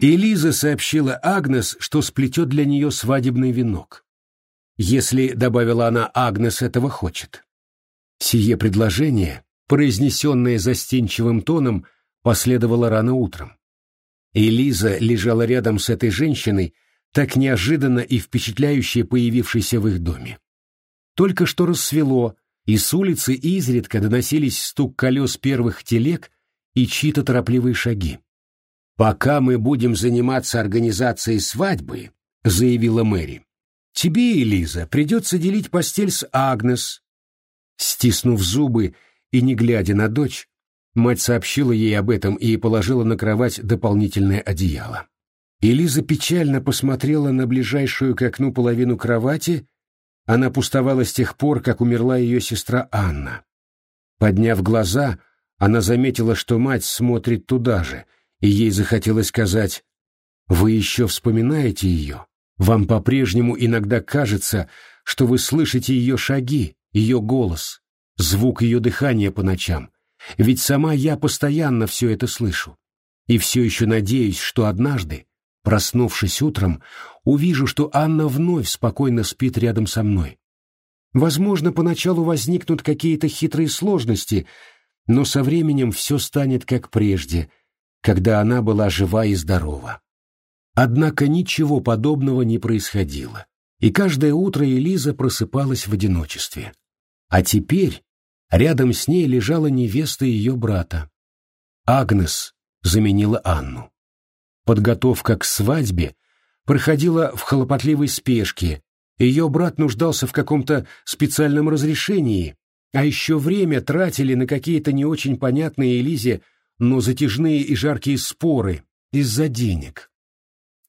Элиза сообщила Агнес, что сплетет для нее свадебный венок. Если, добавила она, Агнес этого хочет. Сие предложение, произнесенное застенчивым тоном, последовало рано утром. Элиза лежала рядом с этой женщиной, так неожиданно и впечатляюще появившейся в их доме. Только что рассвело, и с улицы изредка доносились стук колес первых телег и чьи-то торопливые шаги. «Пока мы будем заниматься организацией свадьбы», — заявила Мэри, — «тебе, Элиза, придется делить постель с Агнес». Стиснув зубы и не глядя на дочь, мать сообщила ей об этом и положила на кровать дополнительное одеяло. Элиза печально посмотрела на ближайшую к окну половину кровати, она пустовала с тех пор, как умерла ее сестра Анна. Подняв глаза, она заметила, что мать смотрит туда же, и ей захотелось сказать «Вы еще вспоминаете ее? Вам по-прежнему иногда кажется, что вы слышите ее шаги, ее голос, звук ее дыхания по ночам, ведь сама я постоянно все это слышу. И все еще надеюсь, что однажды, проснувшись утром, увижу, что Анна вновь спокойно спит рядом со мной. Возможно, поначалу возникнут какие-то хитрые сложности, но со временем все станет как прежде, когда она была жива и здорова. Однако ничего подобного не происходило, и каждое утро Элиза просыпалась в одиночестве. А теперь рядом с ней лежала невеста ее брата. Агнес заменила Анну. Подготовка к свадьбе проходила в хлопотливой спешке, ее брат нуждался в каком-то специальном разрешении, а еще время тратили на какие-то не очень понятные Элизе, но затяжные и жаркие споры из-за денег.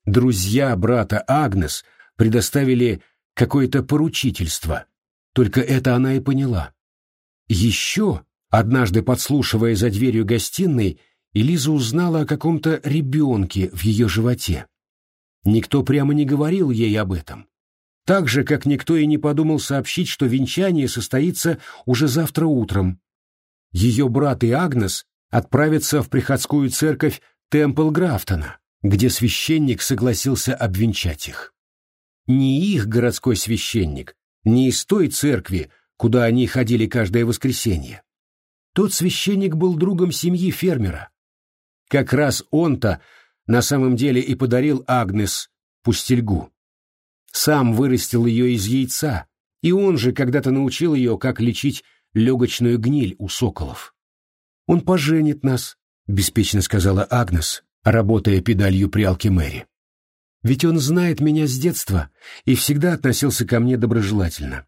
Друзья брата Агнес предоставили какое-то поручительство, только это она и поняла. Еще, однажды подслушивая за дверью гостиной, Элиза узнала о каком-то ребенке в ее животе. Никто прямо не говорил ей об этом. Так же, как никто и не подумал сообщить, что венчание состоится уже завтра утром. Ее брат и Агнес отправятся в приходскую церковь Темпл Графтона, где священник согласился обвенчать их. Не их городской священник, не из той церкви, куда они ходили каждое воскресенье. Тот священник был другом семьи фермера. Как раз он-то на самом деле и подарил Агнес пустельгу. Сам вырастил ее из яйца, и он же когда-то научил ее, как лечить легочную гниль у соколов. «Он поженит нас», — беспечно сказала Агнес, работая педалью прялки Мэри. «Ведь он знает меня с детства и всегда относился ко мне доброжелательно.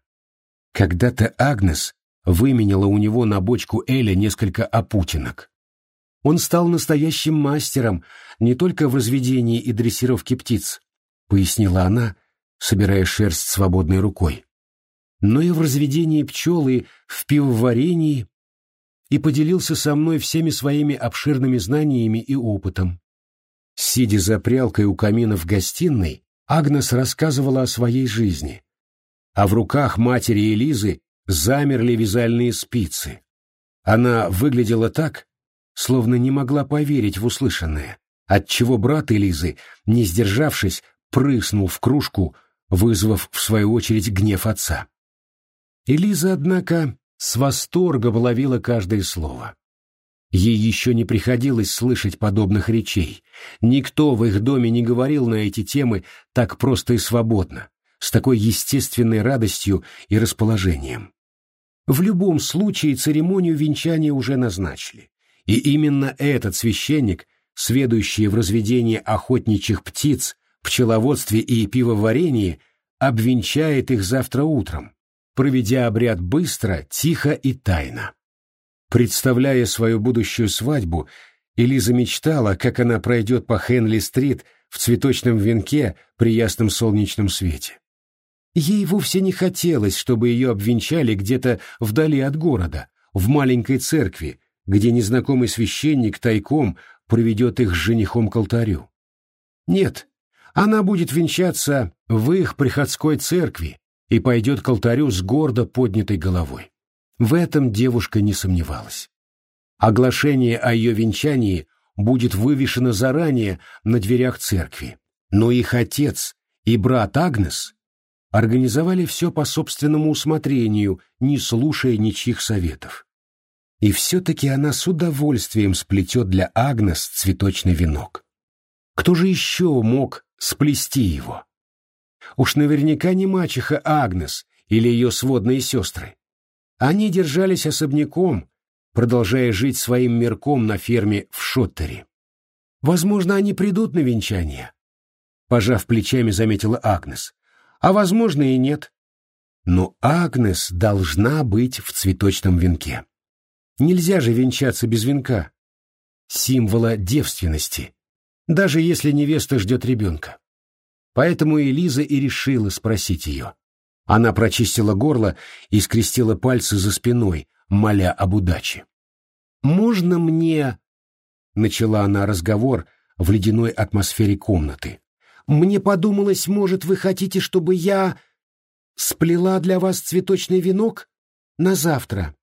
Когда-то Агнес выменяла у него на бочку Эля несколько опутинок. Он стал настоящим мастером не только в разведении и дрессировке птиц, пояснила она, собирая шерсть свободной рукой, но и в разведении пчел и в пивоварении, и поделился со мной всеми своими обширными знаниями и опытом. Сидя за прялкой у камина в гостиной, Агнес рассказывала о своей жизни, а в руках матери Элизы замерли вязальные спицы. Она выглядела так, словно не могла поверить в услышанное, отчего брат Элизы, не сдержавшись, прыснул в кружку, вызвав в свою очередь гнев отца. Элиза, однако, с восторгом ловила каждое слово. Ей еще не приходилось слышать подобных речей. Никто в их доме не говорил на эти темы так просто и свободно, с такой естественной радостью и расположением. В любом случае церемонию венчания уже назначили. И именно этот священник, сведущий в разведении охотничьих птиц, пчеловодстве и пивоварении, обвенчает их завтра утром, проведя обряд быстро, тихо и тайно. Представляя свою будущую свадьбу, Элиза мечтала, как она пройдет по Хенли-стрит в цветочном венке при ясном солнечном свете. Ей вовсе не хотелось, чтобы ее обвенчали где-то вдали от города, в маленькой церкви, где незнакомый священник тайком проведет их с женихом к алтарю. Нет, она будет венчаться в их приходской церкви и пойдет к алтарю с гордо поднятой головой. В этом девушка не сомневалась. Оглашение о ее венчании будет вывешено заранее на дверях церкви. Но их отец и брат Агнес организовали все по собственному усмотрению, не слушая ничьих советов. И все-таки она с удовольствием сплетет для Агнес цветочный венок. Кто же еще мог сплести его? Уж наверняка не мачеха Агнес или ее сводные сестры. Они держались особняком, продолжая жить своим мирком на ферме в Шоттере. Возможно, они придут на венчание. Пожав плечами, заметила Агнес а, возможно, и нет. Но Агнес должна быть в цветочном венке. Нельзя же венчаться без венка. Символа девственности, даже если невеста ждет ребенка. Поэтому Элиза и решила спросить ее. Она прочистила горло и скрестила пальцы за спиной, моля об удаче. «Можно мне...» — начала она разговор в ледяной атмосфере комнаты. Мне подумалось, может, вы хотите, чтобы я сплела для вас цветочный венок на завтра?»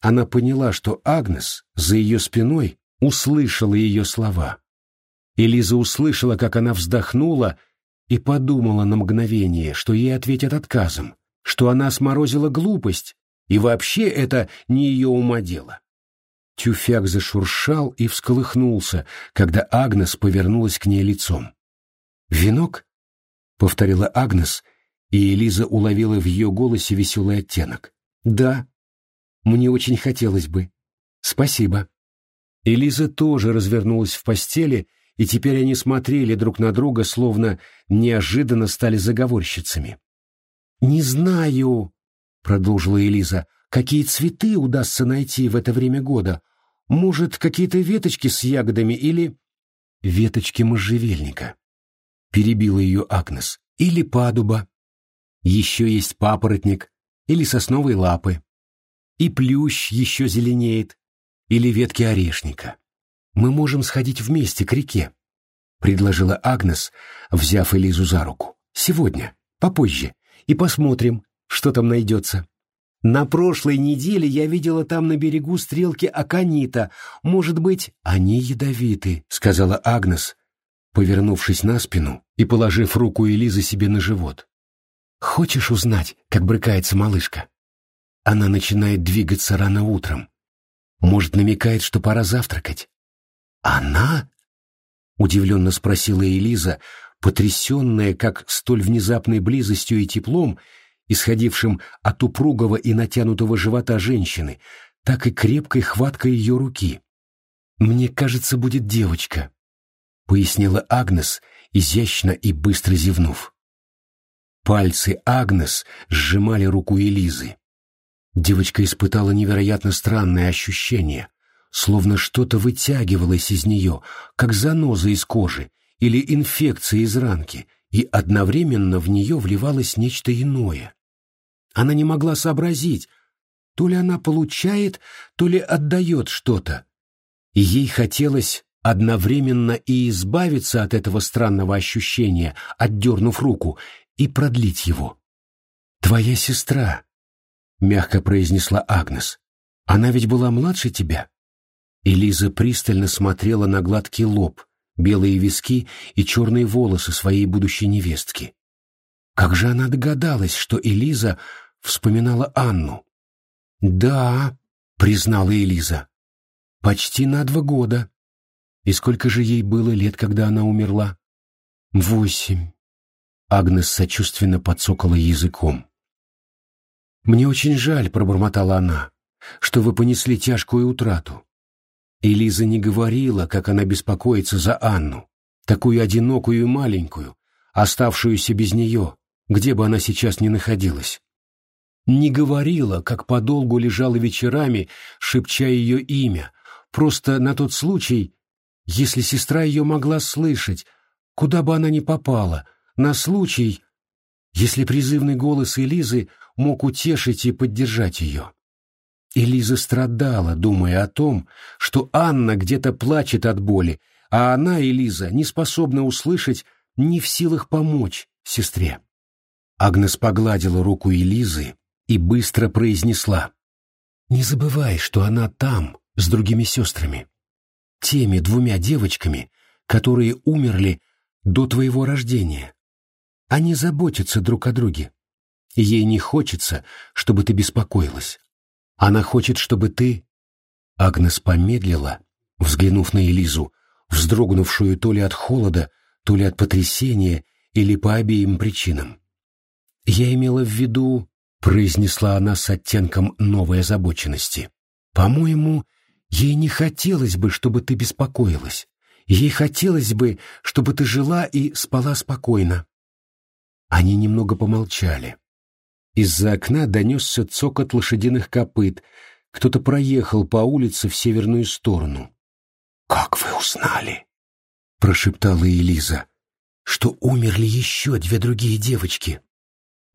Она поняла, что Агнес за ее спиной услышала ее слова. Элиза услышала, как она вздохнула и подумала на мгновение, что ей ответят отказом, что она сморозила глупость, и вообще это не ее ума дело. Тюфяк зашуршал и всколыхнулся, когда Агнес повернулась к ней лицом. «Венок?» — повторила Агнес, и Элиза уловила в ее голосе веселый оттенок. «Да, мне очень хотелось бы. Спасибо». Элиза тоже развернулась в постели, и теперь они смотрели друг на друга, словно неожиданно стали заговорщицами. «Не знаю», — продолжила Элиза, — «какие цветы удастся найти в это время года. Может, какие-то веточки с ягодами или...» «Веточки можжевельника», — перебила ее Агнес, — или падуба. Еще есть папоротник или сосновые лапы. И плющ еще зеленеет, или ветки орешника. Мы можем сходить вместе к реке, — предложила Агнес, взяв Элизу за руку. Сегодня, попозже, и посмотрим, что там найдется. На прошлой неделе я видела там на берегу стрелки аконита. Может быть, они ядовиты, — сказала Агнес, повернувшись на спину и положив руку Элизы себе на живот. «Хочешь узнать, как брыкается малышка?» Она начинает двигаться рано утром. Может, намекает, что пора завтракать. «Она?» — удивленно спросила Элиза, потрясенная как столь внезапной близостью и теплом, исходившим от упругого и натянутого живота женщины, так и крепкой хваткой ее руки. «Мне кажется, будет девочка», пояснила Агнес, изящно и быстро зевнув. Пальцы Агнес сжимали руку Элизы. Девочка испытала невероятно странное ощущение, словно что-то вытягивалось из нее, как заноза из кожи или инфекция из ранки, и одновременно в нее вливалось нечто иное. Она не могла сообразить, то ли она получает, то ли отдает что-то, ей хотелось одновременно и избавиться от этого странного ощущения, отдернув руку, и продлить его. «Твоя сестра», — мягко произнесла Агнес, — «она ведь была младше тебя?» Элиза пристально смотрела на гладкий лоб, белые виски и черные волосы своей будущей невестки. Как же она догадалась, что Элиза вспоминала Анну? «Да», — признала Элиза, — «почти на два года». И сколько же ей было лет, когда она умерла? Восемь. Агнес сочувственно подсокала языком. «Мне очень жаль», — пробормотала она, — «что вы понесли тяжкую утрату». Элиза не говорила, как она беспокоится за Анну, такую одинокую и маленькую, оставшуюся без нее, где бы она сейчас ни находилась. Не говорила, как подолгу лежала вечерами, шепча ее имя, просто на тот случай, если сестра ее могла слышать, куда бы она ни попала, на случай, если призывный голос Элизы мог утешить и поддержать ее. Элиза страдала, думая о том, что Анна где-то плачет от боли, а она, Элиза, не способна услышать, не в силах помочь сестре. Агнес погладила руку Элизы и быстро произнесла. «Не забывай, что она там, с другими сестрами. теми двумя девочками, которые умерли до твоего рождения. Они заботятся друг о друге. Ей не хочется, чтобы ты беспокоилась. Она хочет, чтобы ты...» Агнес помедлила, взглянув на Элизу, вздрогнувшую то ли от холода, то ли от потрясения, или по обеим причинам. «Я имела в виду...» — произнесла она с оттенком новой озабоченности. «По-моему, ей не хотелось бы, чтобы ты беспокоилась. Ей хотелось бы, чтобы ты жила и спала спокойно». Они немного помолчали. Из-за окна донесся цокот лошадиных копыт. Кто-то проехал по улице в северную сторону. «Как вы узнали?» — прошептала Элиза. «Что умерли еще две другие девочки?»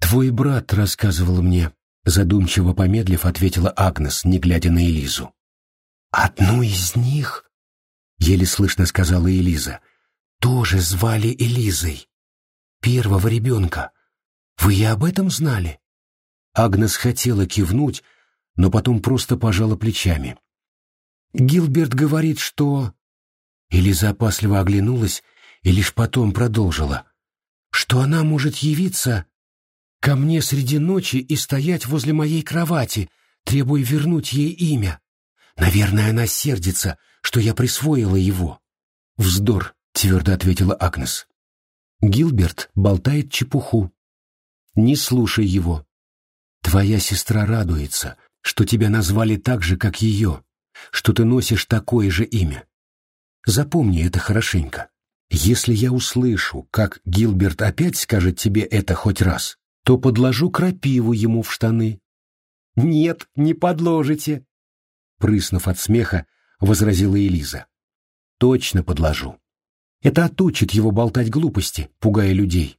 «Твой брат рассказывал мне», — задумчиво помедлив, ответила Агнес, не глядя на Элизу. «Одну из них?» — еле слышно сказала Элиза. «Тоже звали Элизой. Первого ребенка. Вы и об этом знали?» Агнес хотела кивнуть, но потом просто пожала плечами. «Гилберт говорит, что...» Элиза опасливо оглянулась и лишь потом продолжила. «Что она может явиться ко мне среди ночи и стоять возле моей кровати, требуя вернуть ей имя. Наверное, она сердится, что я присвоила его». «Вздор», — твердо ответила Агнес. «Гилберт болтает чепуху. Не слушай его. Твоя сестра радуется, что тебя назвали так же, как ее, что ты носишь такое же имя. Запомни это хорошенько. Если я услышу, как Гилберт опять скажет тебе это хоть раз, то подложу крапиву ему в штаны. Нет, не подложите, прыснув от смеха, возразила Элиза. Точно подложу. Это отучит его болтать глупости, пугая людей.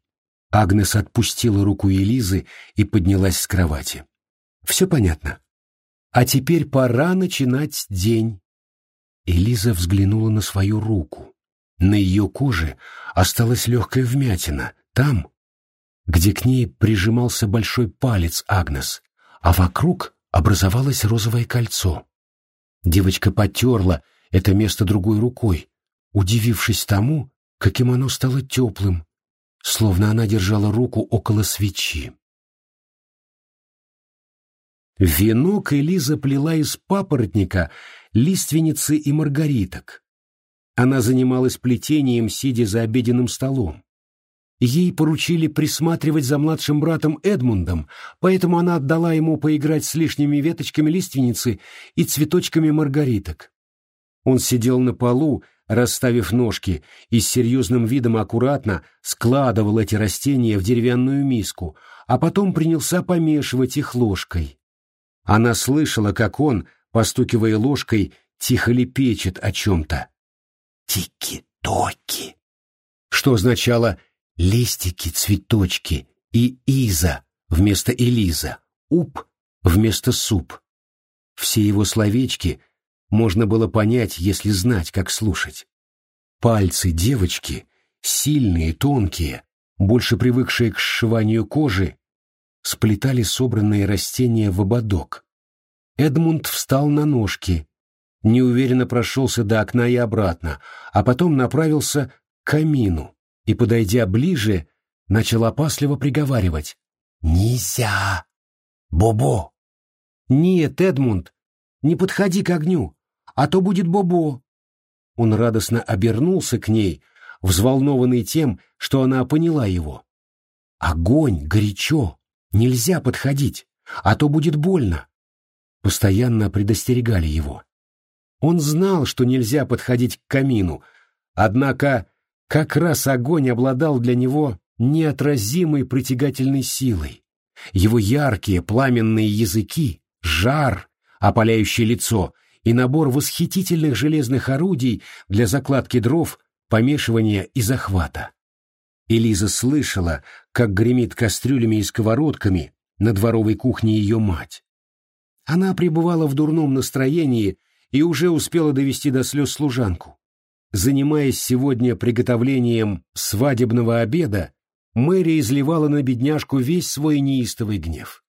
Агнес отпустила руку Элизы и поднялась с кровати. «Все понятно. А теперь пора начинать день». Элиза взглянула на свою руку. На ее коже осталась легкая вмятина, там, где к ней прижимался большой палец Агнес, а вокруг образовалось розовое кольцо. Девочка потерла это место другой рукой, удивившись тому, каким оно стало теплым, словно она держала руку около свечи. Венок Элиза плела из папоротника лиственницы и маргариток. Она занималась плетением, сидя за обеденным столом. Ей поручили присматривать за младшим братом Эдмундом, поэтому она отдала ему поиграть с лишними веточками лиственницы и цветочками маргариток. Он сидел на полу, расставив ножки, и с серьезным видом аккуратно складывал эти растения в деревянную миску, а потом принялся помешивать их ложкой. Она слышала, как он, постукивая ложкой, тихо лепечет о чем-то. «Тики-токи», что означало «листики, цветочки» и «иза» вместо «элиза», «уп» вместо «суп». Все его словечки — можно было понять, если знать, как слушать. Пальцы девочки, сильные, тонкие, больше привыкшие к сшиванию кожи, сплетали собранные растения в ободок. Эдмунд встал на ножки, неуверенно прошелся до окна и обратно, а потом направился к камину и, подойдя ближе, начал опасливо приговаривать. «Нельзя! Бобо!» «Нет, Эдмунд, не подходи к огню а то будет Бобо. Он радостно обернулся к ней, взволнованный тем, что она поняла его. Огонь, горячо, нельзя подходить, а то будет больно. Постоянно предостерегали его. Он знал, что нельзя подходить к камину, однако как раз огонь обладал для него неотразимой притягательной силой. Его яркие пламенные языки, жар, опаляющий лицо, и набор восхитительных железных орудий для закладки дров, помешивания и захвата. Элиза слышала, как гремит кастрюлями и сковородками на дворовой кухне ее мать. Она пребывала в дурном настроении и уже успела довести до слез служанку. Занимаясь сегодня приготовлением свадебного обеда, Мэри изливала на бедняжку весь свой неистовый гнев.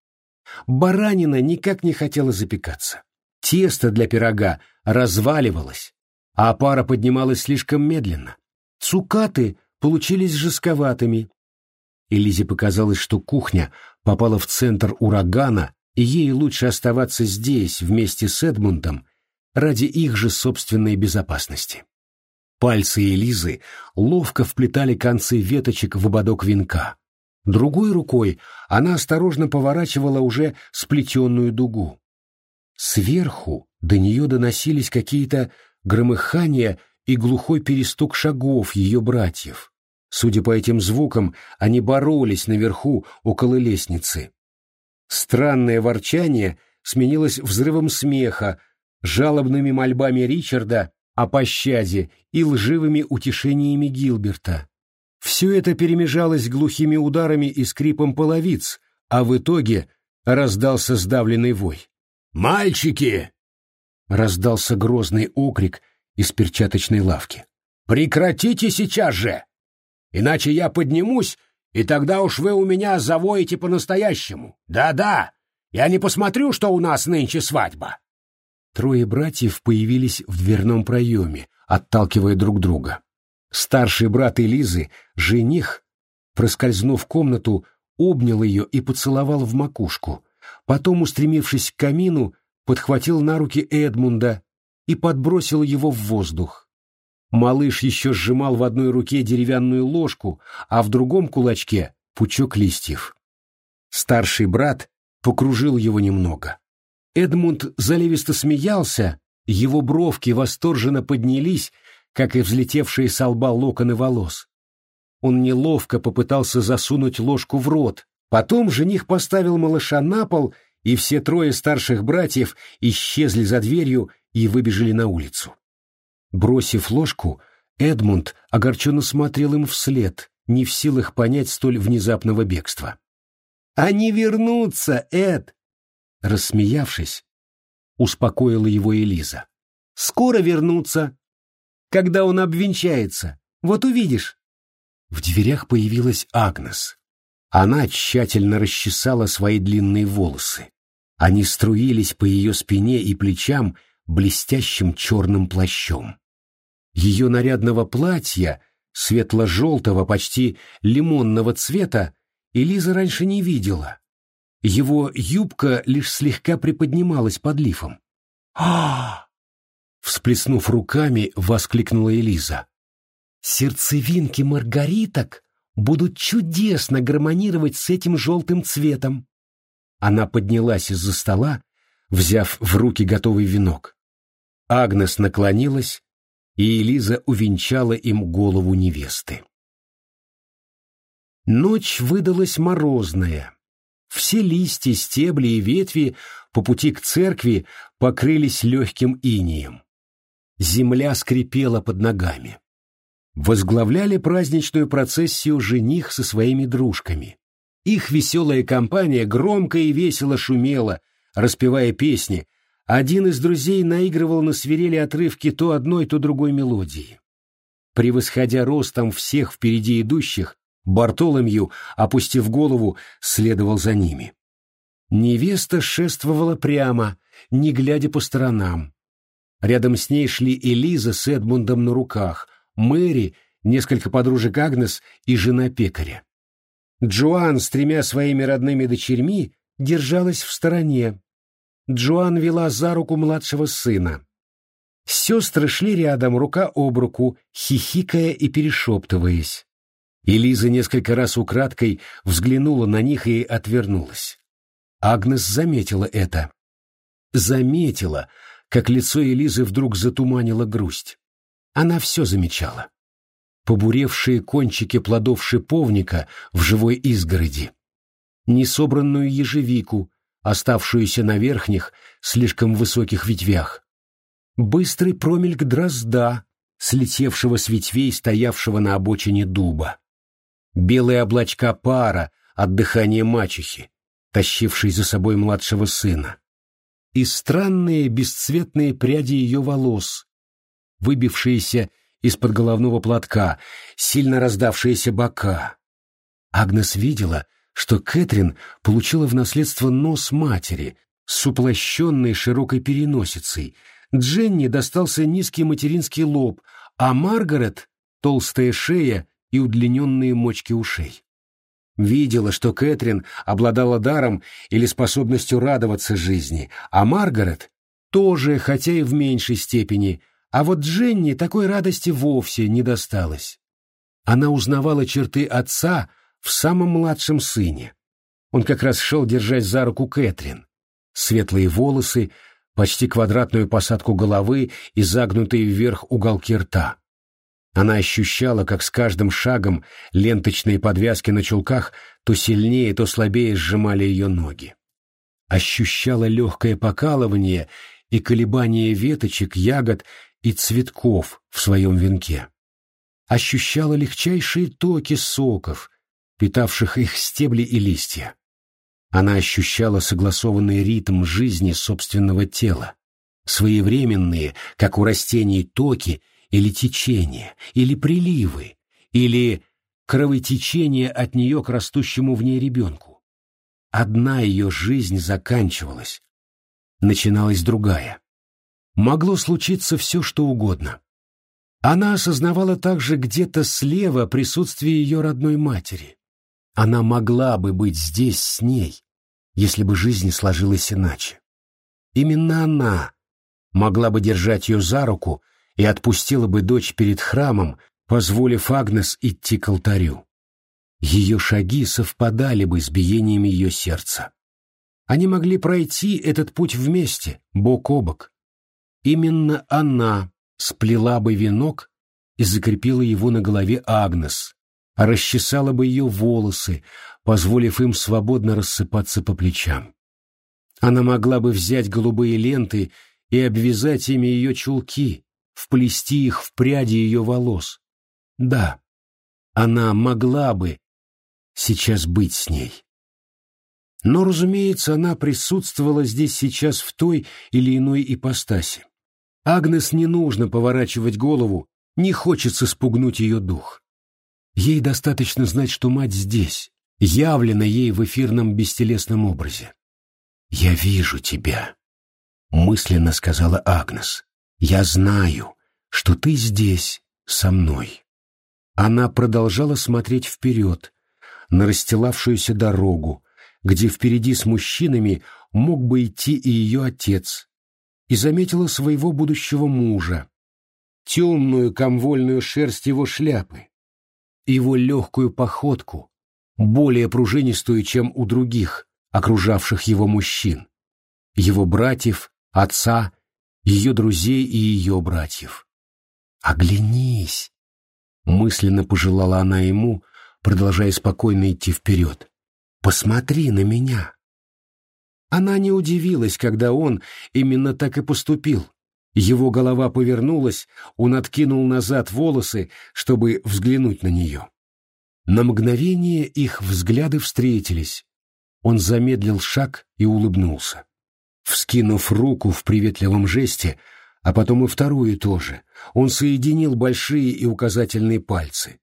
Баранина никак не хотела запекаться. Тесто для пирога разваливалось. а пара поднималась слишком медленно. Цукаты получились жестковатыми. Элизе показалось, что кухня попала в центр урагана, и ей лучше оставаться здесь вместе с Эдмундом ради их же собственной безопасности. Пальцы Элизы ловко вплетали концы веточек в ободок венка. Другой рукой она осторожно поворачивала уже сплетенную дугу. Сверху до нее доносились какие-то громыхания и глухой перестук шагов ее братьев. Судя по этим звукам, они боролись наверху, около лестницы. Странное ворчание сменилось взрывом смеха, жалобными мольбами Ричарда о пощаде и лживыми утешениями Гилберта. Все это перемежалось глухими ударами и скрипом половиц, а в итоге раздался сдавленный вой. «Мальчики!» — раздался грозный окрик из перчаточной лавки. «Прекратите сейчас же! Иначе я поднимусь, и тогда уж вы у меня завоете по-настоящему. Да-да, я не посмотрю, что у нас нынче свадьба!» Трое братьев появились в дверном проеме, отталкивая друг друга. Старший брат Элизы, жених, проскользнув в комнату, обнял ее и поцеловал в макушку. Потом, устремившись к камину, подхватил на руки Эдмунда и подбросил его в воздух. Малыш еще сжимал в одной руке деревянную ложку, а в другом кулачке — пучок листьев. Старший брат покружил его немного. Эдмунд заливисто смеялся, его бровки восторженно поднялись, как и взлетевшие с лба локоны волос. Он неловко попытался засунуть ложку в рот, потом жених поставил малыша на пол, и все трое старших братьев исчезли за дверью и выбежали на улицу. Бросив ложку, Эдмунд огорченно смотрел им вслед, не в силах понять столь внезапного бегства. «Они вернутся, Эд!» Рассмеявшись, успокоила его Элиза. «Скоро вернутся, когда он обвенчается. Вот увидишь». В дверях появилась Агнес. Она тщательно расчесала свои длинные волосы. Они струились по ее спине и плечам блестящим черным плащом. Ее нарядного платья, светло-желтого, почти лимонного цвета, Элиза раньше не видела. Его юбка лишь слегка приподнималась под лифом. а Всплеснув руками, воскликнула Элиза. «Сердцевинки маргариток будут чудесно гармонировать с этим желтым цветом». Она поднялась из-за стола, взяв в руки готовый венок. Агнес наклонилась, и Элиза увенчала им голову невесты. Ночь выдалась морозная, все листья, стебли и ветви по пути к церкви покрылись легким инием. Земля скрипела под ногами. Возглавляли праздничную процессию жених со своими дружками. Их веселая компания громко и весело шумела, распевая песни. Один из друзей наигрывал на свирели отрывки то одной, то другой мелодии. Превосходя ростом всех впереди идущих, Бартоломью, опустив голову, следовал за ними. Невеста шествовала прямо, не глядя по сторонам. Рядом с ней шли Элиза с Эдмундом на руках, Мэри, несколько подружек Агнес и жена пекаря. Джоан с тремя своими родными дочерьми держалась в стороне. Джоан вела за руку младшего сына. Сестры шли рядом, рука об руку, хихикая и перешептываясь. И Лиза несколько раз украдкой взглянула на них и отвернулась. Агнес заметила это. Заметила, как лицо Элизы вдруг затуманило грусть. Она все замечала. Побуревшие кончики плодов шиповника в живой изгороди, несобранную ежевику, оставшуюся на верхних, слишком высоких ветвях, быстрый промельк дрозда, слетевшего с ветвей, стоявшего на обочине дуба. Белые облачка пара от дыхания мачехи, тащившей за собой младшего сына, и странные бесцветные пряди ее волос, выбившиеся из-под головного платка, сильно раздавшиеся бока. Агнес видела, что Кэтрин получила в наследство нос матери с уплощенной широкой переносицей, Дженни достался низкий материнский лоб, а Маргарет — толстая шея и удлиненные мочки ушей. Видела, что Кэтрин обладала даром или способностью радоваться жизни, а Маргарет тоже, хотя и в меньшей степени, а вот Дженни такой радости вовсе не досталось. Она узнавала черты отца в самом младшем сыне. Он как раз шел, держась за руку Кэтрин. Светлые волосы, почти квадратную посадку головы и загнутые вверх уголки рта. Она ощущала, как с каждым шагом ленточные подвязки на чулках то сильнее, то слабее сжимали ее ноги. Ощущала легкое покалывание и колебание веточек, ягод и цветков в своем венке. Ощущала легчайшие токи соков, питавших их стебли и листья. Она ощущала согласованный ритм жизни собственного тела, своевременные, как у растений, токи или течения, или приливы, или кровотечение от нее к растущему в ней ребенку. Одна ее жизнь заканчивалась, начиналась другая. Могло случиться все, что угодно. Она осознавала также где-то слева присутствие ее родной матери. Она могла бы быть здесь с ней, если бы жизнь сложилась иначе. Именно она могла бы держать ее за руку и отпустила бы дочь перед храмом, позволив Агнес идти к алтарю. Ее шаги совпадали бы с биением ее сердца. Они могли пройти этот путь вместе, бок о бок. Именно она сплела бы венок и закрепила его на голове Агнес, расчесала бы ее волосы, позволив им свободно рассыпаться по плечам. Она могла бы взять голубые ленты и обвязать ими ее чулки, вплести их в пряди ее волос. Да, она могла бы сейчас быть с ней. Но, разумеется, она присутствовала здесь сейчас в той или иной ипостаси. Агнес не нужно поворачивать голову, не хочется спугнуть ее дух. Ей достаточно знать, что мать здесь, явлена ей в эфирном бестелесном образе. «Я вижу тебя», — мысленно сказала Агнес. «Я знаю, что ты здесь, со мной». Она продолжала смотреть вперед, на расстилавшуюся дорогу, где впереди с мужчинами мог бы идти и ее отец, и заметила своего будущего мужа, темную комвольную шерсть его шляпы, его легкую походку, более пружинистую, чем у других, окружавших его мужчин, его братьев, отца, ее друзей и ее братьев. «Оглянись!» — мысленно пожелала она ему, продолжая спокойно идти вперед. «Посмотри на меня!» Она не удивилась, когда он именно так и поступил. Его голова повернулась, он откинул назад волосы, чтобы взглянуть на нее. На мгновение их взгляды встретились. Он замедлил шаг и улыбнулся. Вскинув руку в приветливом жесте, а потом и вторую тоже, он соединил большие и указательные пальцы.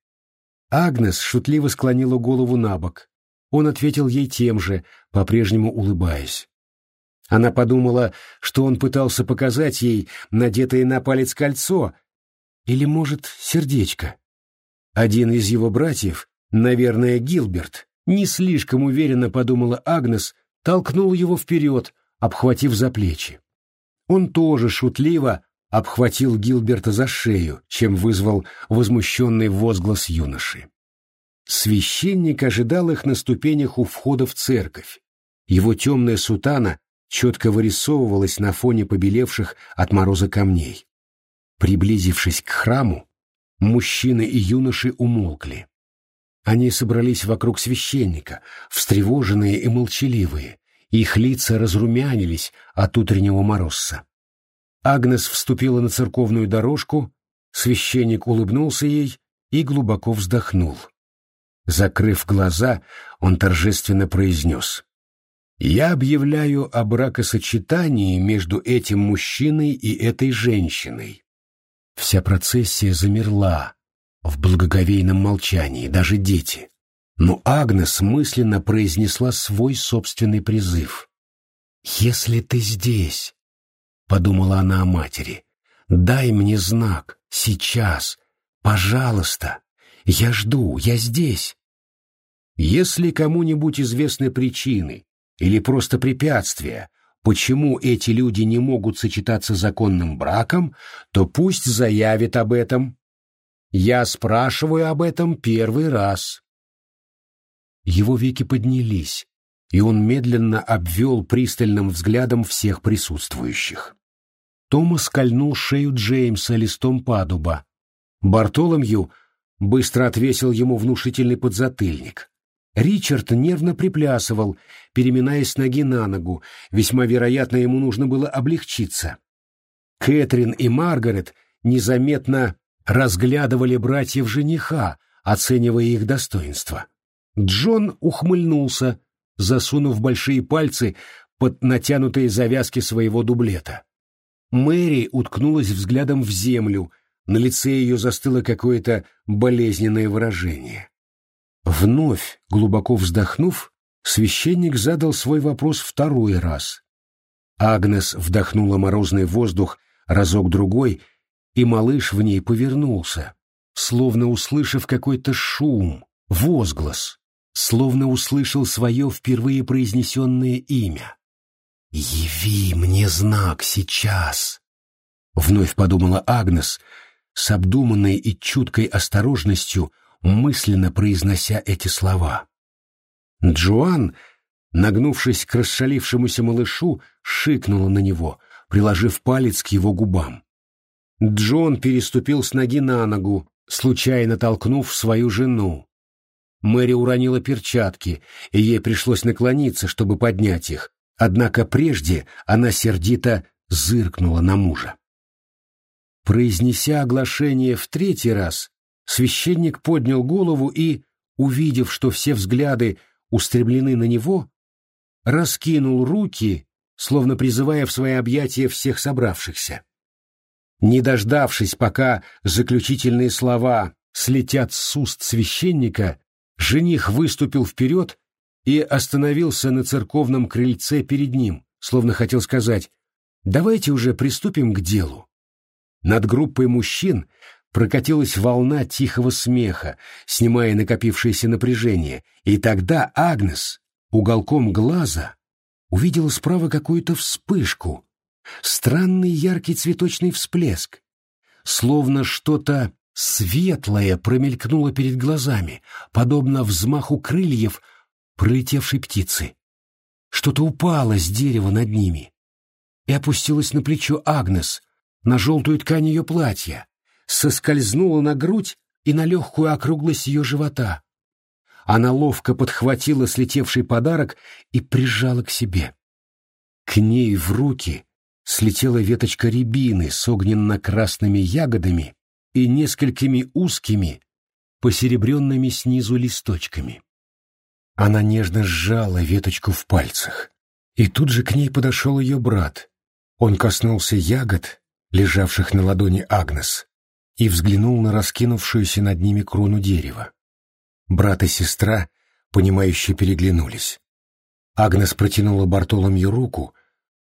Агнес шутливо склонила голову на бок. Он ответил ей тем же, по-прежнему улыбаясь. Она подумала, что он пытался показать ей надетое на палец кольцо или, может, сердечко. Один из его братьев, Наверное, Гилберт, не слишком уверенно подумала Агнес, толкнул его вперед, обхватив за плечи. Он тоже шутливо обхватил Гилберта за шею, чем вызвал возмущенный возглас юноши. Священник ожидал их на ступенях у входа в церковь. Его темная сутана четко вырисовывалась на фоне побелевших от мороза камней. Приблизившись к храму, мужчины и юноши умолкли. Они собрались вокруг священника, встревоженные и молчаливые, их лица разрумянились от утреннего морозца. Агнес вступила на церковную дорожку, священник улыбнулся ей и глубоко вздохнул. Закрыв глаза, он торжественно произнес. «Я объявляю о бракосочетании между этим мужчиной и этой женщиной». Вся процессия замерла, в благоговейном молчании, даже дети. Но Агнес мысленно произнесла свой собственный призыв. «Если ты здесь, подумала она о матери. «Дай мне знак, сейчас, пожалуйста. Я жду, я здесь». Если кому-нибудь известны причины или просто препятствия, почему эти люди не могут сочетаться законным браком, то пусть заявит об этом. Я спрашиваю об этом первый раз. Его веки поднялись, и он медленно обвел пристальным взглядом всех присутствующих. Томас скольнул шею Джеймса листом падуба. Бартоломью быстро отвесил ему внушительный подзатыльник. Ричард нервно приплясывал, переминаясь ноги на ногу. Весьма вероятно, ему нужно было облегчиться. Кэтрин и Маргарет незаметно разглядывали братьев жениха, оценивая их достоинство. Джон ухмыльнулся, засунув большие пальцы под натянутые завязки своего дублета. Мэри уткнулась взглядом в землю, на лице ее застыло какое-то болезненное выражение. Вновь, глубоко вздохнув, священник задал свой вопрос второй раз. Агнес вдохнула морозный воздух разок-другой, и малыш в ней повернулся, словно услышав какой-то шум, возглас, словно услышал свое впервые произнесенное имя. «Яви мне знак сейчас!» — вновь подумала Агнес, с обдуманной и чуткой осторожностью, мысленно произнося эти слова. Джоан, нагнувшись к расшалившемуся малышу, шикнула на него, приложив палец к его губам. Джон переступил с ноги на ногу, случайно толкнув свою жену. Мэри уронила перчатки, и ей пришлось наклониться, чтобы поднять их, однако прежде она сердито зыркнула на мужа. Произнеся оглашение в третий раз, священник поднял голову и, увидев, что все взгляды устремлены на него, раскинул руки, словно призывая в свои объятия всех собравшихся. Не дождавшись, пока заключительные слова слетят с уст священника, жених выступил вперед и остановился на церковном крыльце перед ним, словно хотел сказать «давайте уже приступим к делу». Над группой мужчин прокатилась волна тихого смеха, снимая накопившееся напряжение, и тогда Агнес уголком глаза увидела справа какую-то вспышку, странный яркий цветочный всплеск, словно что-то светлое промелькнуло перед глазами, подобно взмаху крыльев пролетевшей птицы. Что-то упало с дерева над ними. И опустилось на плечо Агнес, на желтую ткань ее платья, соскользнула на грудь и на легкую округлость ее живота. Она ловко подхватила слетевший подарок и прижала к себе. К ней в руки слетела веточка рябины с огненно-красными ягодами и несколькими узкими, посеребренными снизу листочками. Она нежно сжала веточку в пальцах, и тут же к ней подошел ее брат. Он коснулся ягод, лежавших на ладони Агнес, и взглянул на раскинувшуюся над ними крону дерева. Брат и сестра, понимающе переглянулись. Агнес протянула Бартоломью руку,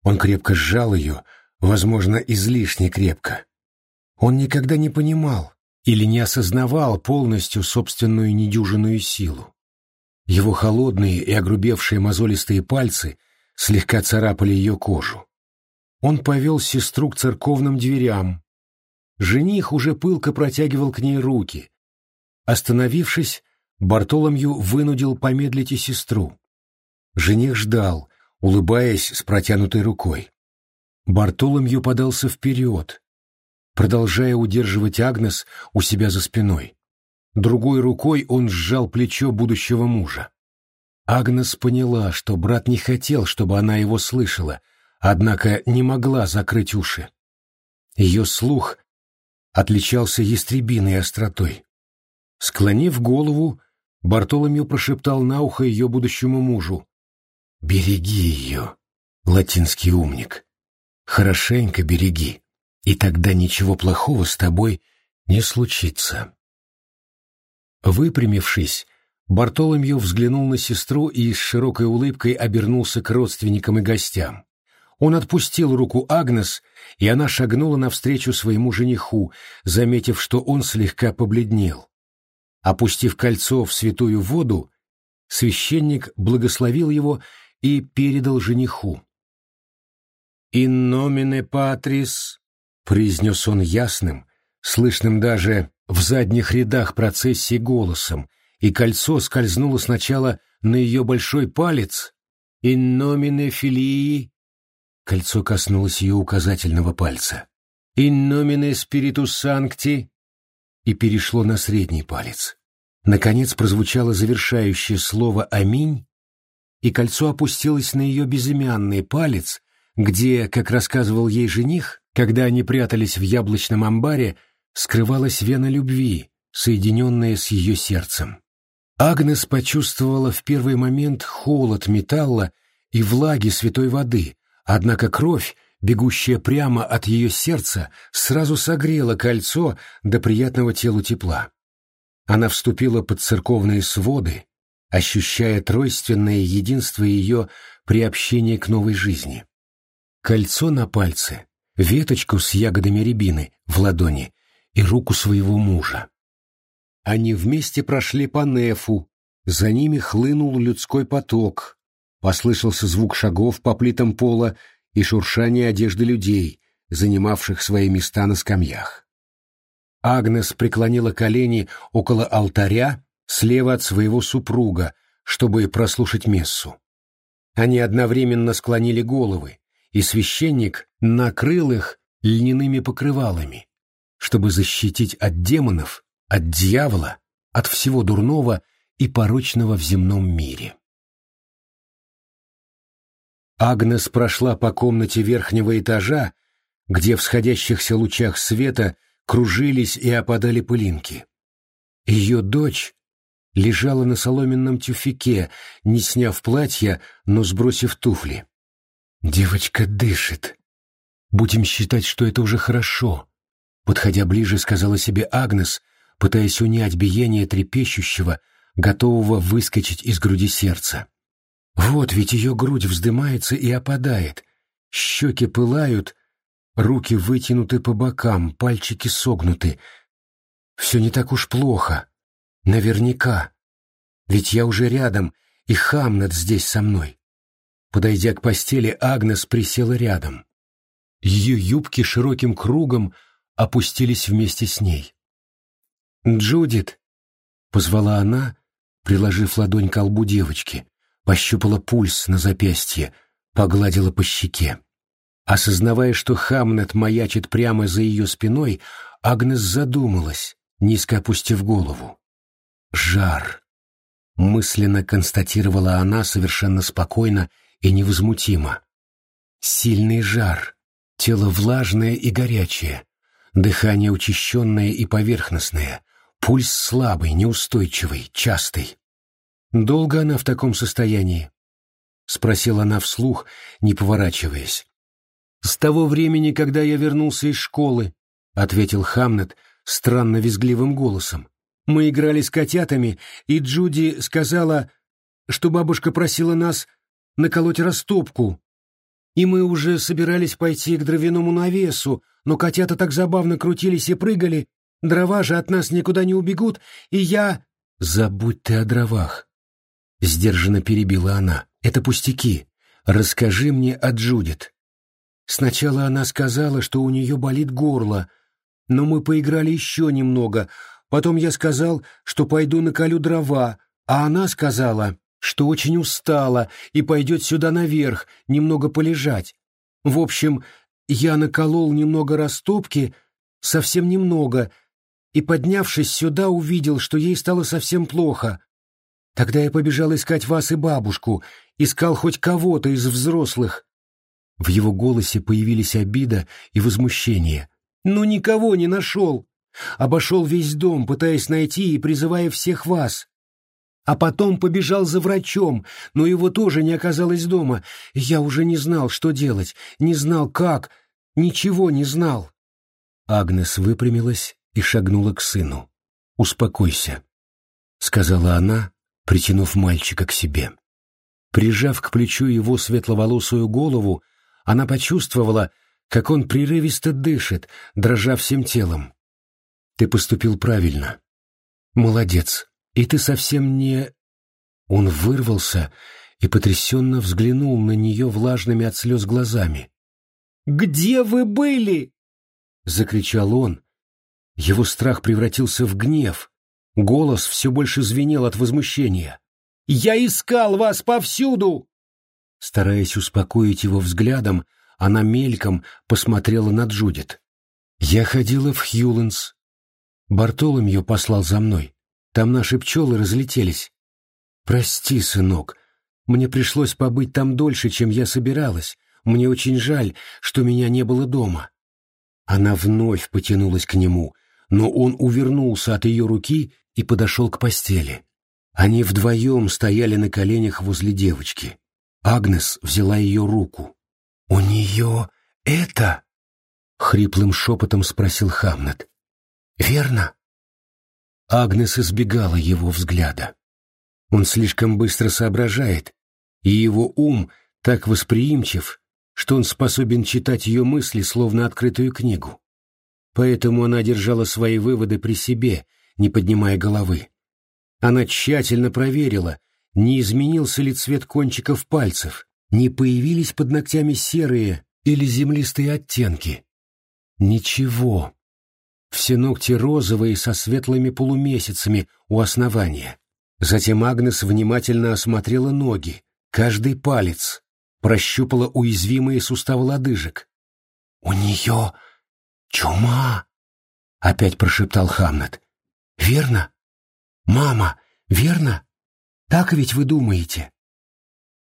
он крепко сжал ее, возможно, излишне крепко. Он никогда не понимал или не осознавал полностью собственную недюжинную силу. Его холодные и огрубевшие мозолистые пальцы слегка царапали ее кожу. Он повел сестру к церковным дверям, Жених уже пылко протягивал к ней руки. Остановившись, Бартоломью вынудил помедлить и сестру. Жених ждал, улыбаясь с протянутой рукой. Бартоломью подался вперед, продолжая удерживать Агнес у себя за спиной. Другой рукой он сжал плечо будущего мужа. Агнес поняла, что брат не хотел, чтобы она его слышала, однако не могла закрыть уши. Ее слух отличался ястребиной остротой. Склонив голову, Бартоломью прошептал на ухо ее будущему мужу. «Береги ее, латинский умник. Хорошенько береги, и тогда ничего плохого с тобой не случится». Выпрямившись, Бартоломью взглянул на сестру и с широкой улыбкой обернулся к родственникам и гостям. Он отпустил руку Агнес, и она шагнула навстречу своему жениху, заметив, что он слегка побледнел. Опустив кольцо в святую воду, священник благословил его и передал жениху. «In nomine patris», — произнес он ясным, слышным даже в задних рядах процессии голосом, и кольцо скользнуло сначала на ее большой палец, «In nomine filii», Кольцо коснулось ее указательного пальца. «In nomine spiritus sancti» и перешло на средний палец. Наконец прозвучало завершающее слово «Аминь», и кольцо опустилось на ее безымянный палец, где, как рассказывал ей жених, когда они прятались в яблочном амбаре, скрывалась вена любви, соединенная с ее сердцем. Агнес почувствовала в первый момент холод металла и влаги святой воды, Однако кровь, бегущая прямо от ее сердца, сразу согрела кольцо до приятного телу тепла. Она вступила под церковные своды, ощущая тройственное единство ее приобщения к новой жизни. Кольцо на пальце, веточку с ягодами рябины в ладони и руку своего мужа. Они вместе прошли по нефу, за ними хлынул людской поток, Послышался звук шагов по плитам пола и шуршание одежды людей, занимавших свои места на скамьях. Агнес преклонила колени около алтаря, слева от своего супруга, чтобы прослушать мессу. Они одновременно склонили головы, и священник накрыл их льняными покрывалами, чтобы защитить от демонов, от дьявола, от всего дурного и порочного в земном мире. Агнес прошла по комнате верхнего этажа, где в сходящихся лучах света кружились и опадали пылинки. Ее дочь лежала на соломенном тюфике, не сняв платья, но сбросив туфли. «Девочка дышит. Будем считать, что это уже хорошо», — подходя ближе, сказала себе Агнес, пытаясь унять биение трепещущего, готового выскочить из груди сердца. Вот ведь ее грудь вздымается и опадает, щеки пылают, руки вытянуты по бокам, пальчики согнуты. Все не так уж плохо. Наверняка. Ведь я уже рядом, и Хамнет здесь со мной. Подойдя к постели, Агнес присела рядом. Ее юбки широким кругом опустились вместе с ней. «Джудит!» — позвала она, приложив ладонь к лбу девочки пощупала пульс на запястье, погладила по щеке. Осознавая, что Хамнет маячит прямо за ее спиной, Агнес задумалась, низко опустив голову. «Жар!» — мысленно констатировала она совершенно спокойно и невозмутимо. «Сильный жар, тело влажное и горячее, дыхание учащенное и поверхностное, пульс слабый, неустойчивый, частый. «Долго она в таком состоянии?» — спросила она вслух, не поворачиваясь. «С того времени, когда я вернулся из школы», — ответил Хамнет странно визгливым голосом. «Мы играли с котятами, и Джуди сказала, что бабушка просила нас наколоть растопку. И мы уже собирались пойти к дровяному навесу, но котята так забавно крутились и прыгали, дрова же от нас никуда не убегут, и я...» «Забудь ты о дровах», — сдержанно перебила она. «Это пустяки. Расскажи мне о Джудит». Сначала она сказала, что у нее болит горло, но мы поиграли еще немного. Потом я сказал, что пойду наколю дрова, а она сказала, что очень устала и пойдет сюда наверх, немного полежать. В общем, я наколол немного растопки, совсем немного, и, поднявшись сюда, увидел, что ей стало совсем плохо. Тогда я побежал искать вас и бабушку, искал хоть кого-то из взрослых. В его голосе появились обида и возмущение. Но никого не нашел. Обошел весь дом, пытаясь найти и призывая всех вас. А потом побежал за врачом, но его тоже не оказалось дома. Я уже не знал, что делать, не знал, как, ничего не знал. Агнес выпрямилась и шагнула к сыну. «Успокойся», — сказала она, притянув мальчика к себе. Прижав к плечу его светловолосую голову, Она почувствовала, как он прерывисто дышит, дрожа всем телом. «Ты поступил правильно. Молодец. И ты совсем не...» Он вырвался и потрясенно взглянул на нее влажными от слез глазами. «Где вы были?» — закричал он. Его страх превратился в гнев. Голос все больше звенел от возмущения. «Я искал вас повсюду!» Стараясь успокоить его взглядом, она мельком посмотрела на Джудит. «Я ходила в Хьюлендс. Бартоломью послал за мной. Там наши пчелы разлетелись. Прости, сынок, мне пришлось побыть там дольше, чем я собиралась. Мне очень жаль, что меня не было дома». Она вновь потянулась к нему, но он увернулся от ее руки и подошел к постели. Они вдвоем стояли на коленях возле девочки. Агнес взяла ее руку. «У нее это?» — хриплым шепотом спросил Хамнет. «Верно?» Агнес избегала его взгляда. Он слишком быстро соображает, и его ум так восприимчив, что он способен читать ее мысли, словно открытую книгу. Поэтому она держала свои выводы при себе, не поднимая головы. Она тщательно проверила, не изменился ли цвет кончиков пальцев, не появились под ногтями серые или землистые оттенки. Ничего. Все ногти розовые со светлыми полумесяцами у основания. Затем Агнес внимательно осмотрела ноги, каждый палец, прощупала уязвимые суставы лодыжек. «У нее чума!» — опять прошептал Хамнет. «Верно? Мама, верно? Так ведь вы думаете?»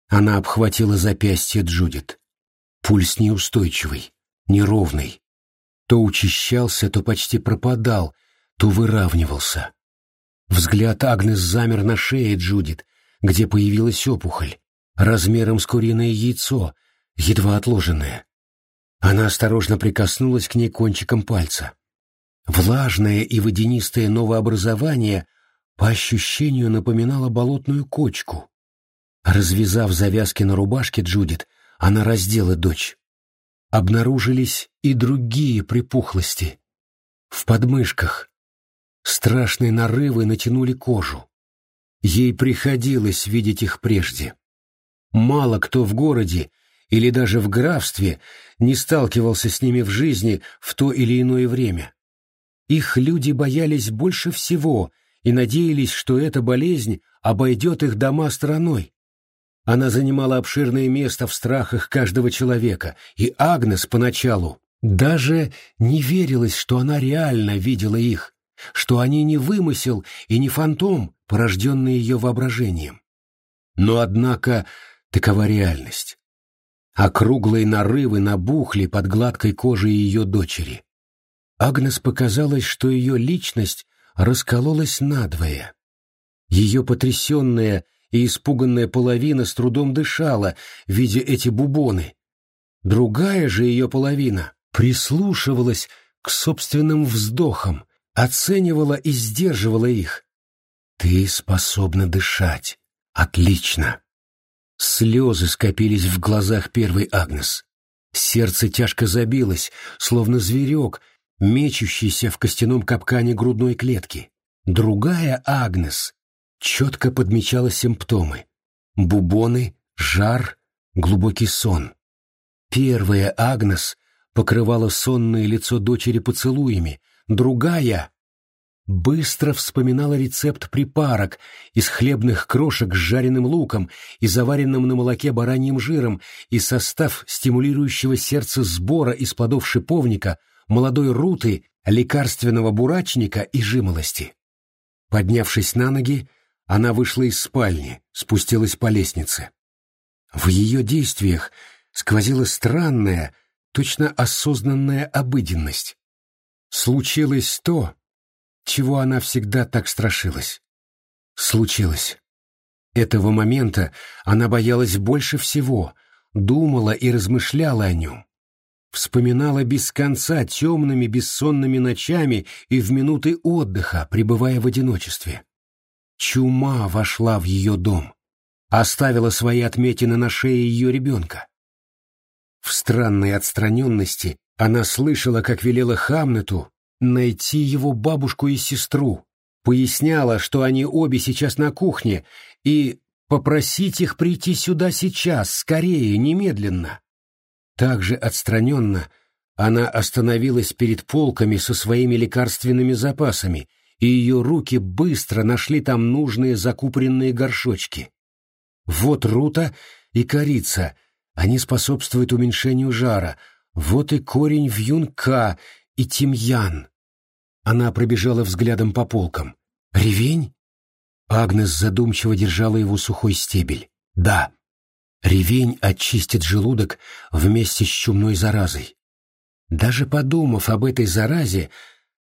Она обхватила запястье Джудит. Пульс неустойчивый, неровный. То учащался, то почти пропадал, то выравнивался. Взгляд Агнес замер на шее Джудит, где появилась опухоль, размером с куриное яйцо, едва отложенное. Она осторожно прикоснулась к ней кончиком пальца. Влажное и водянистое новообразование по ощущению напоминало болотную кочку. Развязав завязки на рубашке Джудит, она раздела дочь. Обнаружились и другие припухлости. В подмышках. Страшные нарывы натянули кожу. Ей приходилось видеть их прежде. Мало кто в городе или даже в графстве не сталкивался с ними в жизни в то или иное время. Их люди боялись больше всего и надеялись, что эта болезнь обойдет их дома стороной. Она занимала обширное место в страхах каждого человека, и Агнес поначалу даже не верилась, что она реально видела их, что они не вымысел и не фантом, порожденный ее воображением. Но, однако, такова реальность. Округлые нарывы набухли под гладкой кожей ее дочери. Агнес показалось, что ее личность раскололась надвое. Ее потрясенная и испуганная половина с трудом дышала, видя эти бубоны. Другая же ее половина прислушивалась к собственным вздохам, оценивала и сдерживала их. «Ты способна дышать. Отлично!» Слезы скопились в глазах первой Агнес. Сердце тяжко забилось, словно зверек, мечущийся в костяном капкане грудной клетки. Другая Агнес четко подмечала симптомы. Бубоны, жар, глубокий сон. Первая Агнес покрывала сонное лицо дочери поцелуями, другая быстро вспоминала рецепт припарок из хлебных крошек с жареным луком и заваренным на молоке бараньим жиром и состав стимулирующего сердце сбора из плодов шиповника – молодой руты, лекарственного бурачника и жимолости. Поднявшись на ноги, она вышла из спальни, спустилась по лестнице. В ее действиях сквозила странная, точно осознанная обыденность. Случилось то, чего она всегда так страшилась. Случилось. Этого момента она боялась больше всего, думала и размышляла о нем вспоминала без конца темными бессонными ночами и в минуты отдыха, пребывая в одиночестве. Чума вошла в ее дом, оставила свои отметины на шее ее ребенка. В странной отстраненности она слышала, как велела Хамнету найти его бабушку и сестру, поясняла, что они обе сейчас на кухне, и попросить их прийти сюда сейчас, скорее, немедленно. Также отстраненно она остановилась перед полками со своими лекарственными запасами, и ее руки быстро нашли там нужные закупоренные горшочки. Вот рута и корица, они способствуют уменьшению жара, вот и корень вьюнка и тимьян. Она пробежала взглядом по полкам. Ревень? Агнес задумчиво держала его сухой стебель. Да, ревень очистит желудок вместе с чумной заразой. Даже подумав об этой заразе,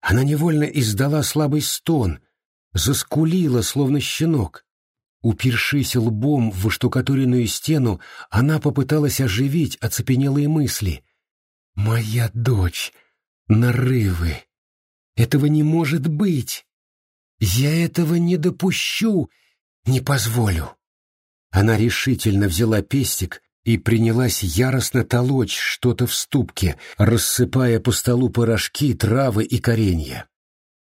она невольно издала слабый стон, заскулила, словно щенок. Упершись лбом в штукатуренную стену, она попыталась оживить оцепенелые мысли. «Моя дочь! Нарывы! Этого не может быть! Я этого не допущу, не позволю!» Она решительно взяла пестик и принялась яростно толочь что-то в ступке, рассыпая по столу порошки, травы и коренья.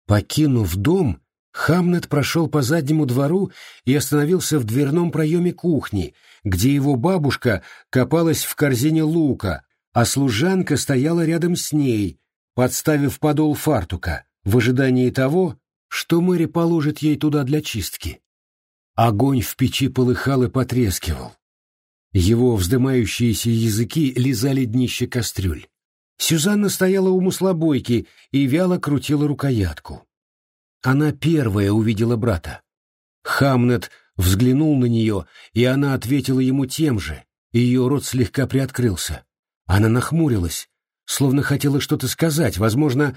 Покинув дом, Хамнет прошел по заднему двору и остановился в дверном проеме кухни, где его бабушка копалась в корзине лука, а служанка стояла рядом с ней, подставив подол фартука, в ожидании того, что Мэри положит ей туда для чистки. Огонь в печи полыхал и потрескивал. Его вздымающиеся языки лизали днище кастрюль. Сюзанна стояла у маслобойки и вяло крутила рукоятку. Она первая увидела брата. Хамнет взглянул на нее, и она ответила ему тем же, ее рот слегка приоткрылся. Она нахмурилась, словно хотела что-то сказать, возможно,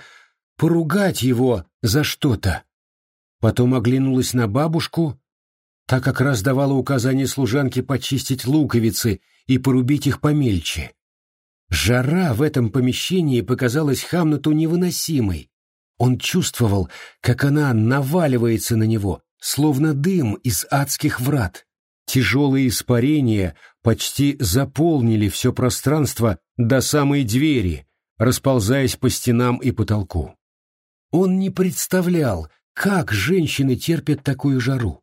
поругать его за что-то. Потом оглянулась на бабушку так как раз давала указание служанке почистить луковицы и порубить их помельче. Жара в этом помещении показалась Хамнату невыносимой. Он чувствовал, как она наваливается на него, словно дым из адских врат. Тяжелые испарения почти заполнили все пространство до самой двери, расползаясь по стенам и потолку. Он не представлял, как женщины терпят такую жару.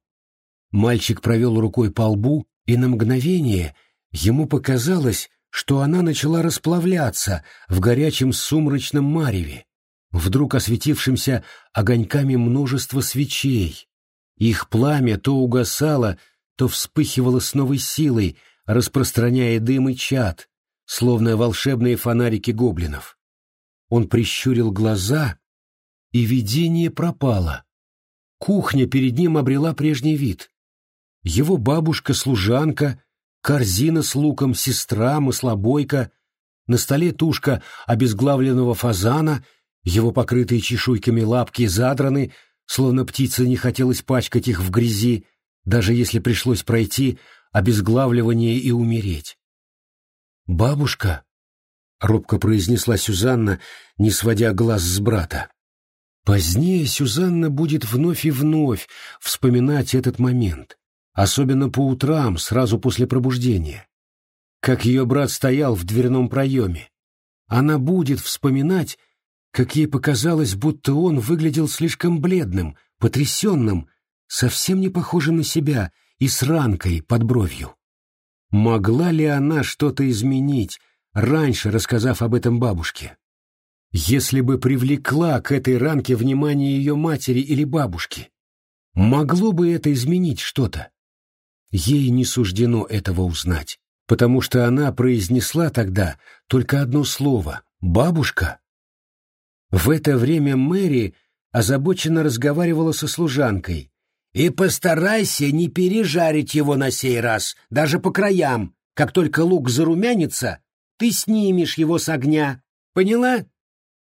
Мальчик провел рукой по лбу, и на мгновение ему показалось, что она начала расплавляться в горячем сумрачном мареве, вдруг осветившимся огоньками множества свечей. Их пламя то угасало, то вспыхивало с новой силой, распространяя дым и чад, словно волшебные фонарики гоблинов. Он прищурил глаза, и видение пропало. Кухня перед ним обрела прежний вид его бабушка-служанка, корзина с луком, сестра, маслобойка, на столе тушка обезглавленного фазана, его покрытые чешуйками лапки задраны, словно птице не хотелось пачкать их в грязи, даже если пришлось пройти обезглавливание и умереть. «Бабушка», — робко произнесла Сюзанна, не сводя глаз с брата. Позднее Сюзанна будет вновь и вновь вспоминать этот момент особенно по утрам, сразу после пробуждения. Как ее брат стоял в дверном проеме. Она будет вспоминать, как ей показалось, будто он выглядел слишком бледным, потрясенным, совсем не похожим на себя и с ранкой под бровью. Могла ли она что-то изменить, раньше рассказав об этом бабушке? Если бы привлекла к этой ранке внимание ее матери или бабушки, могло бы это изменить что-то? Ей не суждено этого узнать, потому что она произнесла тогда только одно слово «бабушка». В это время Мэри озабоченно разговаривала со служанкой. «И постарайся не пережарить его на сей раз, даже по краям. Как только лук зарумянится, ты снимешь его с огня. Поняла?»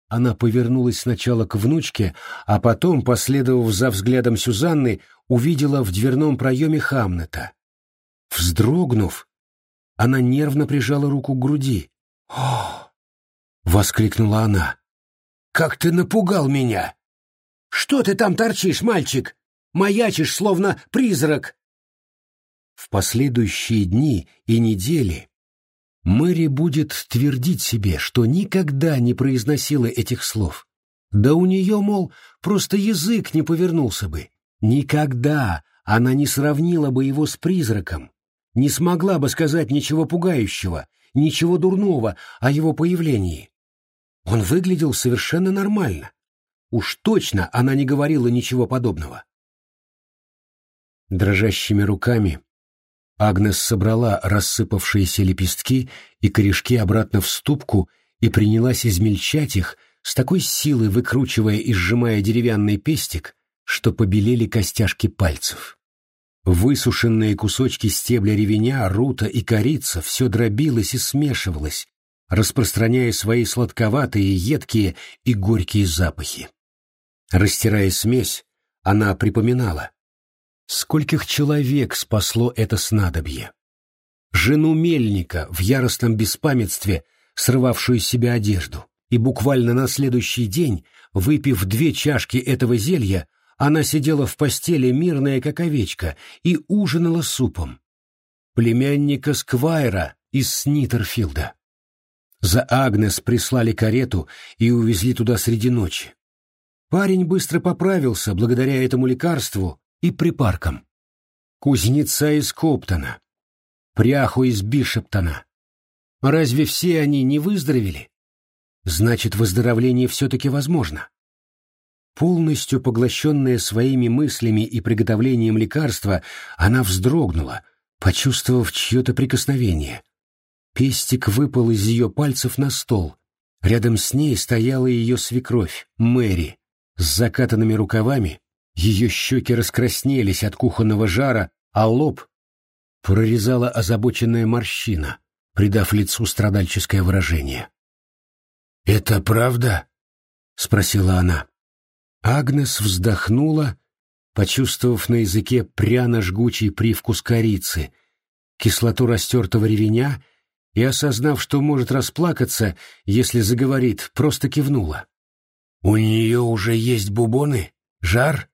Она повернулась сначала к внучке, а потом, последовав за взглядом Сюзанны, увидела в дверном проеме Хамнета. Вздрогнув, она нервно прижала руку к груди. «О!» — воскликнула она. «Как ты напугал меня! Что ты там торчишь, мальчик? Маячишь, словно призрак!» В последующие дни и недели Мэри будет твердить себе, что никогда не произносила этих слов. Да у нее, мол, просто язык не повернулся бы. Никогда она не сравнила бы его с призраком, не смогла бы сказать ничего пугающего, ничего дурного о его появлении. Он выглядел совершенно нормально. Уж точно она не говорила ничего подобного. Дрожащими руками Агнес собрала рассыпавшиеся лепестки и корешки обратно в ступку и принялась измельчать их, с такой силой выкручивая и сжимая деревянный пестик, что побелели костяшки пальцев. Высушенные кусочки стебля ревеня, рута и корица все дробилось и смешивалось, распространяя свои сладковатые, едкие и горькие запахи. Растирая смесь, она припоминала, скольких человек спасло это снадобье. Жену мельника в яростном беспамятстве, срывавшую с себя одежду, и буквально на следующий день, выпив две чашки этого зелья, она сидела в постели мирная, как овечка, и ужинала супом. Племянника Сквайра из Снитерфилда. За Агнес прислали карету и увезли туда среди ночи. Парень быстро поправился благодаря этому лекарству и припаркам. Кузнеца из Коптона, пряху из Бишептона. Разве все они не выздоровели? Значит, выздоровление все-таки возможно. Полностью поглощенная своими мыслями и приготовлением лекарства, она вздрогнула, почувствовав чье-то прикосновение. Пестик выпал из ее пальцев на стол. Рядом с ней стояла ее свекровь, Мэри, с закатанными рукавами, ее щеки раскраснелись от кухонного жара, а лоб прорезала озабоченная морщина, придав лицу страдальческое выражение. «Это правда?» — спросила она. Агнес вздохнула, почувствовав на языке пряно-жгучий привкус корицы, кислоту растертого ревеня и, осознав, что может расплакаться, если заговорит, просто кивнула. «У нее уже есть бубоны? Жар?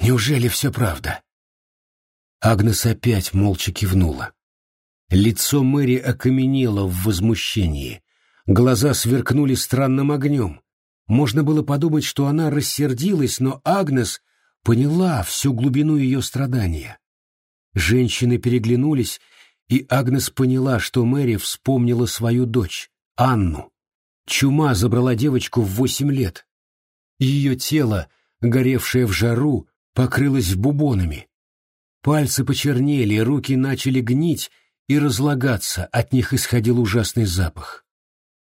Неужели все правда?» Агнес опять молча кивнула. Лицо Мэри окаменело в возмущении. Глаза сверкнули странным огнем. Можно было подумать, что она рассердилась, но Агнес поняла всю глубину ее страдания. Женщины переглянулись, и Агнес поняла, что Мэри вспомнила свою дочь, Анну. Чума забрала девочку в восемь лет. Ее тело, горевшее в жару, покрылось бубонами. Пальцы почернели, руки начали гнить и разлагаться, от них исходил ужасный запах.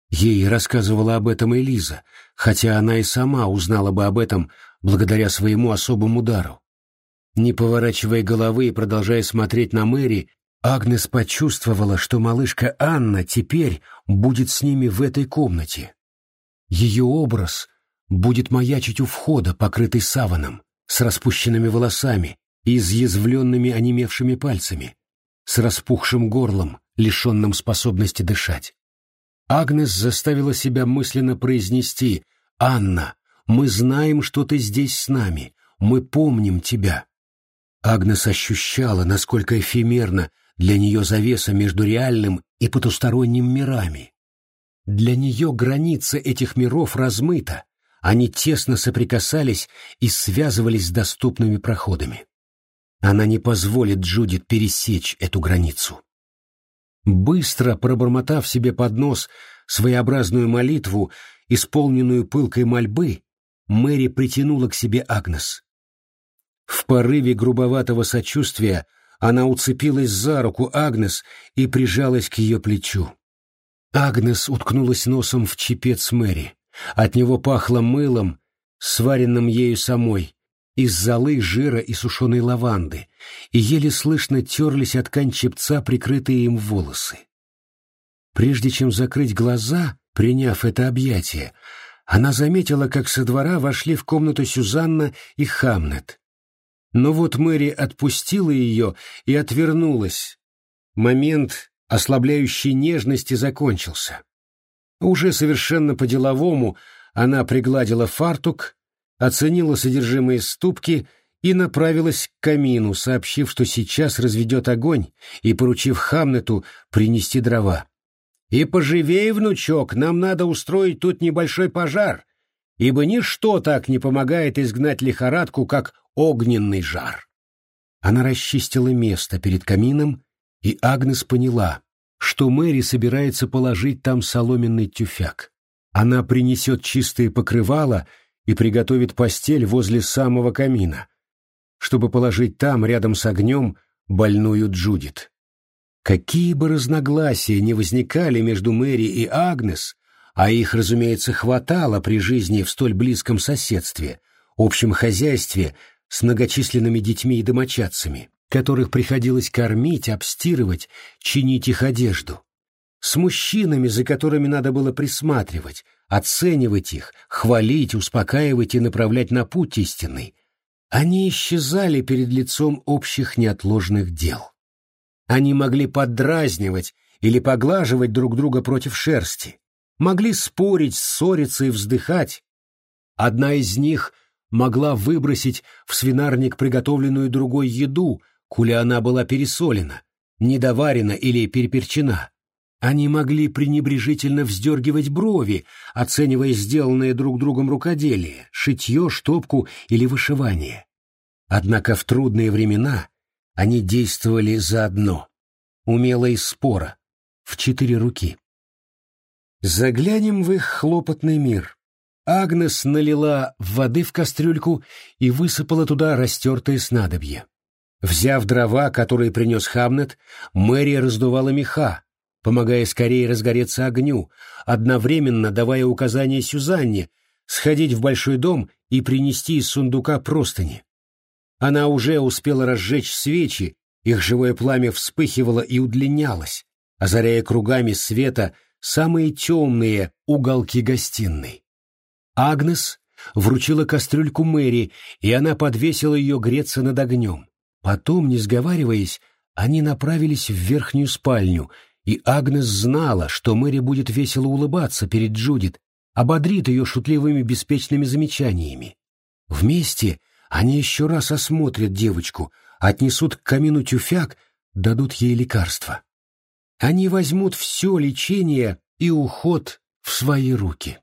Ей рассказывала об этом Элиза, хотя она и сама узнала бы об этом благодаря своему особому дару. Не поворачивая головы и продолжая смотреть на Мэри, Агнес почувствовала, что малышка Анна теперь будет с ними в этой комнате. Ее образ будет маячить у входа, покрытый саваном, с распущенными волосами и изъязвленными онемевшими пальцами, с распухшим горлом, лишенным способности дышать. Агнес заставила себя мысленно произнести «Анна, мы знаем, что ты здесь с нами, мы помним тебя». Агнес ощущала, насколько эфемерна для нее завеса между реальным и потусторонним мирами. Для нее граница этих миров размыта, они тесно соприкасались и связывались с доступными проходами. Она не позволит Джудит пересечь эту границу. Быстро пробормотав себе под нос своеобразную молитву, исполненную пылкой мольбы, Мэри притянула к себе Агнес. В порыве грубоватого сочувствия она уцепилась за руку Агнес и прижалась к ее плечу. Агнес уткнулась носом в чепец Мэри. От него пахло мылом, сваренным ею самой, из золы, жира и сушеной лаванды, и еле слышно терлись от ткань чепца прикрытые им волосы. Прежде чем закрыть глаза, приняв это объятие, она заметила, как со двора вошли в комнату Сюзанна и Хамнет. Но вот Мэри отпустила ее и отвернулась. Момент ослабляющей нежности закончился. Уже совершенно по-деловому она пригладила фартук, оценила содержимое ступки и направилась к камину, сообщив, что сейчас разведет огонь, и поручив Хамнету принести дрова. И поживей, внучок, нам надо устроить тут небольшой пожар, ибо ничто так не помогает изгнать лихорадку, как огненный жар. Она расчистила место перед камином, и Агнес поняла, что Мэри собирается положить там соломенный тюфяк. Она принесет чистые покрывала и приготовит постель возле самого камина, чтобы положить там, рядом с огнем, больную Джудит. Какие бы разногласия ни возникали между Мэри и Агнес, а их, разумеется, хватало при жизни в столь близком соседстве, общем хозяйстве с многочисленными детьми и домочадцами, которых приходилось кормить, обстирывать, чинить их одежду, с мужчинами, за которыми надо было присматривать, оценивать их, хвалить, успокаивать и направлять на путь истинный, они исчезали перед лицом общих неотложных дел. Они могли поддразнивать или поглаживать друг друга против шерсти, могли спорить, ссориться и вздыхать. Одна из них могла выбросить в свинарник приготовленную другой еду, куля она была пересолена, недоварена или переперчена. Они могли пренебрежительно вздергивать брови, оценивая сделанное друг другом рукоделие, шитье, штопку или вышивание. Однако в трудные времена они действовали заодно, умело и спора, в четыре руки. Заглянем в их хлопотный мир. Агнес налила воды в кастрюльку и высыпала туда растертое снадобье. Взяв дрова, которые принес Хамнет, Мэри раздувала меха, помогая скорее разгореться огню, одновременно давая указание Сюзанне сходить в большой дом и принести из сундука простыни. Она уже успела разжечь свечи, их живое пламя вспыхивало и удлинялось, озаряя кругами света самые темные уголки гостиной. Агнес вручила кастрюльку Мэри, и она подвесила ее греться над огнем. Потом, не сговариваясь, они направились в верхнюю спальню — и Агнес знала, что Мэри будет весело улыбаться перед Джудит, ободрит ее шутливыми беспечными замечаниями. Вместе они еще раз осмотрят девочку, отнесут к камину тюфяк, дадут ей лекарства. Они возьмут все лечение и уход в свои руки.